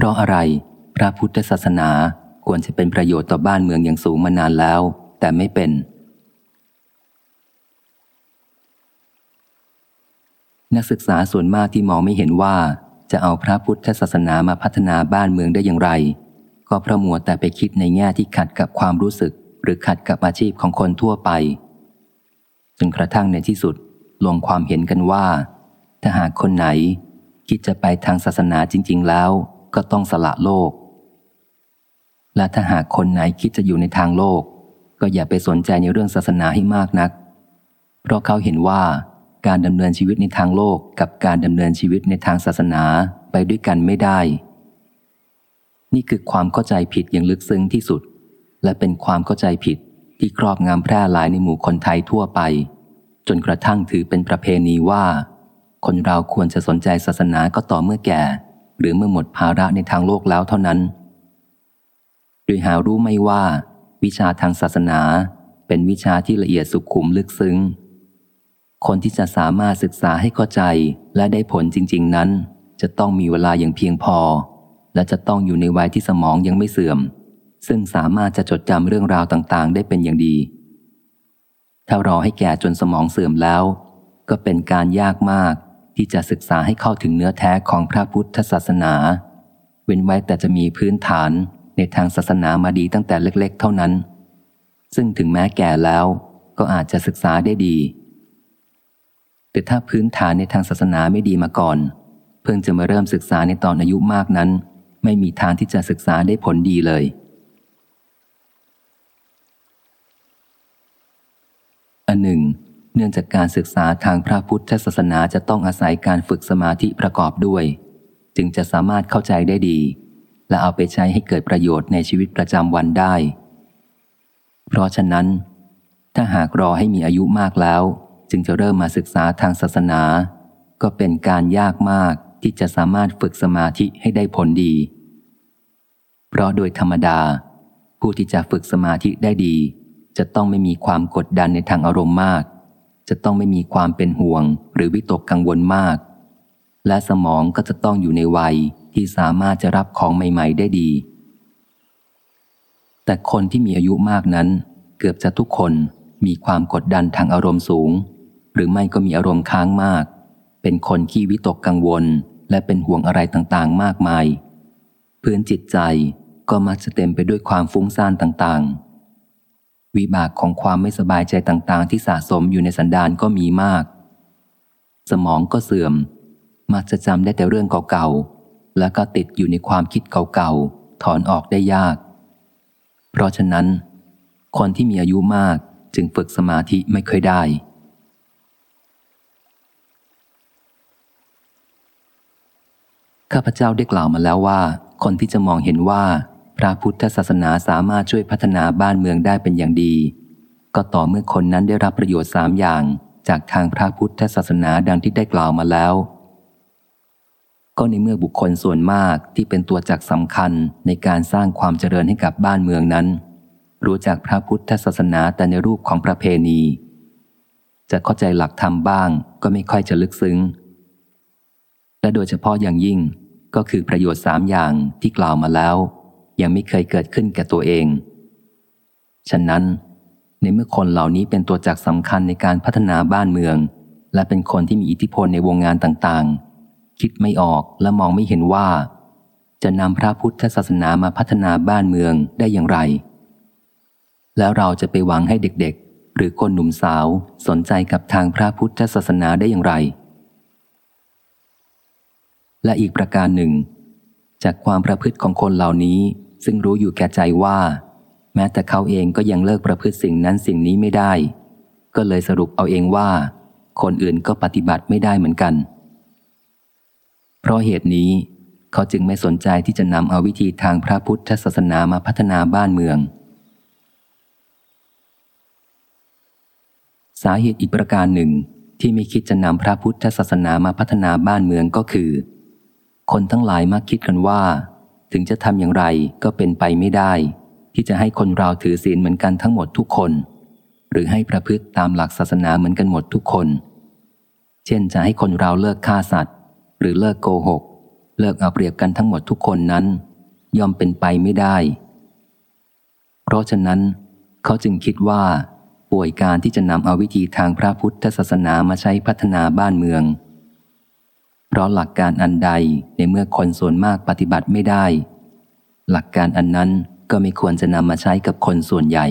เพราะอะไร พระพุทธศาสนาควรจะเป็นประโยชน์ต่อบ้านเมืองอย่างสูงมานานแล้ว แต่ไม่เป็น นักศึกษาส่วนมากที่มองไม่เห็นว่า จะเอาพระพุทธศาสนามาพัฒนาบ้านเมืองได้อย่างไร ก็เพราะมัวแต่ไปคิดในแง่ที่ขัดกับความรู้สึก หรือขัดกับอาชีพของคนทั่วไปจนกระทั่งในที่สุดลงความเห็นกันว่า ถ้าหากคนไหน คิดจะไปทางศาสนาจริง ๆ แล้ว ก็ต้องสละโลก และถ้าหากคนไหนคิดจะอยู่ในทางโลก ก็อย่าไปสนใจในเรื่องศาสนาให้มากนัก เพราะเขาเห็นว่าการดำเนินชีวิตในทางโลกกับการดำเนินชีวิตในทางศาสนาไปด้วยกันไม่ได้ นี่คือความเข้าใจผิดอย่างลึกซึ้งที่สุด และเป็นความเข้าใจผิดที่ครอบงำแพร่หลายในหมู่คนไทยทั่วไป จนกระทั่งถือเป็นประเพณีว่า คนเราควรจะสนใจศาสนาก็ต่อเมื่อแก่ หรือเมื่อหมดภาระในทางโลกแล้วเท่านั้น โดยหารู้ไม่ว่า วิชาทางศาสนาเป็นวิชาที่ละเอียดสุขุมลึกซึ้ง คนที่จะสามารถศึกษาให้เข้าใจและได้ผลจริง ๆ นั้น จะต้องมีเวลาอย่างเพียงพอ และจะต้องอยู่ในวัยที่สมองยังไม่เสื่อม ซึ่งสามารถจะจดจำเรื่องราวต่างๆ ได้เป็นอย่างดี ถ้ารอให้แก่จนสมองเสื่อมแล้ว ก็เป็นการยากมาก ที่จะศึกษาให้เข้าถึงเนื้อแท้ของพระพุทธศาสนา เว้นไว้แต่จะมีพื้นฐานในทางศาสนามาดีตั้งแต่เล็กๆ เท่านั้น ซึ่งถึงแม้แก่แล้วก็อาจจะศึกษาได้ดี แต่ถ้าพื้นฐานในทางศาสนาไม่ดีมาก่อน เพิ่งจะมาเริ่มศึกษาในตอนอายุมากนั้น ไม่มีทางที่จะศึกษาได้ผลดีเลย อันหนึ่ง เนื่องจากการศึกษาทางพระพุทธศาสนาจะต้องอาศัยการฝึกสมาธิประกอบด้วย จึงจะสามารถเข้าใจได้ดี และเอาไปใช้ให้เกิดประโยชน์ในชีวิตประจำวันได้ เพราะฉะนั้น ถ้าหากรอให้มีอายุมากแล้ว จึงจะเริ่มมาศึกษาทางศาสนา ก็เป็นการยากมากที่จะสามารถฝึกสมาธิให้ได้ผลดี เพราะโดยธรรมดา ผู้ที่จะฝึกสมาธิได้ดี จะต้องไม่มีความกดดันในทางอารมณ์มาก จะต้องไม่มีความเป็นห่วงหรือวิตกกังวลมาก และสมองก็จะต้องอยู่ในวัยที่สามารถจะรับของใหม่ ๆ ได้ดี แต่คนที่มีอายุมากนั้น เกือบจะทุกคนมีความกดดันทางอารมณ์สูง หรือไม่ก็มีอารมณ์ค้างมาก เป็นคนขี้วิตกกังวลและเป็นห่วงอะไรต่างๆ มากมาย พื้นจิตใจก็มักจะเต็มไปด้วยความฟุ้งซ่านต่างๆ วิบากของความไม่สบายใจต่าง ๆ ที่สะสมอยู่ในสันดานก็มีมาก สมองก็เสื่อม มักจะจำได้แต่เรื่องเก่าๆ แล้วก็ติดอยู่ในความคิดเก่าๆ ถอนออกได้ยาก เพราะฉะนั้น คนที่มีอายุมากจึงฝึกสมาธิไม่ค่อยได้ ข้าพเจ้าได้กล่าวมาแล้วว่า คนที่จะมองเห็นว่า พระพุทธศาสนาสามารถช่วยพัฒนาบ้านเมืองได้เป็นอย่างดี ก็ต่อเมื่อคนนั้นได้รับประโยชน์สามอย่าง จากทางพระพุทธศาสนาดังที่ได้กล่าวมาแล้ว ก็ในเมื่อบุคคลส่วนมากที่เป็นตัวจักสำคัญในการสร้างความเจริญให้กับบ้านเมืองนั้น รู้จักพระพุทธศาสนาแต่ในรูปของประเพณี จะเข้าใจหลักธรรมบ้างก็ไม่ค่อยจะลึกซึ้ง และโดยเฉพาะอย่างยิ่งก็คือประโยชน์สามอย่างที่กล่าวมาแล้ว ยังไม่เคยเกิดขึ้นแก่ตัวเอง ฉะนั้น ในเมื่อคนเหล่านี้เป็นตัวจักสำคัญในการพัฒนาบ้านเมือง และเป็นคนที่มีอิทธิพลในวงงานต่างๆ คิดไม่ออกและมองไม่เห็นว่า จะนำพระพุทธศาสนามาพัฒนาบ้านเมืองได้อย่างไร แล้วเราจะไปหวังให้เด็กๆ หรือคนหนุ่มสาวสนใจกับทางพระพุทธศาสนาได้อย่างไร และอีกประการหนึ่งจากความประพฤติของคนเหล่านี้ ซึ่งรู้อยู่แก่ใจว่า แม้แต่เขาเองก็ยังเลิกประพฤติสิ่งนั้นสิ่งนี้ไม่ได้ ก็เลยสรุปเอาเองว่า คนอื่นก็ปฏิบัติไม่ได้เหมือนกัน เพราะเหตุนี้เขาจึงไม่สนใจที่จะนำเอาวิธีทางพระพุทธศาสนามาพัฒนาบ้านเมือง สาเหตุอีกประการหนึ่งที่ไม่คิดจะนำพระพุทธศาสนามาพัฒนาบ้านเมืองก็คือ คนทั้งหลายมักคิดกันว่า ถึงจะทำอย่างไรก็เป็นไปไม่ได้ ที่จะให้คนเราถือศีลเหมือนกันทั้งหมดทุกคน หรือให้ประพฤติตามหลักศาสนาเหมือนกันหมดทุกคน เช่นจะให้คนเราเลิกฆ่าสัตว์ หรือเลิกโกหก เลิกเอาเปรียบกันทั้งหมดทุกคนนั้น ย่อมเป็นไปไม่ได้ เพราะฉะนั้น เขาจึงคิดว่าป่วยการที่จะนำเอาวิธีทางพระพุทธศาสนามาใช้พัฒนาบ้านเมือง เพราะหลักการอันใดในเมื่อคนส่วนมากปฏิบัติไม่ได้ หลักการอันนั้นก็ไม่ควรจะนำมาใช้กับคนส่วนใหญ่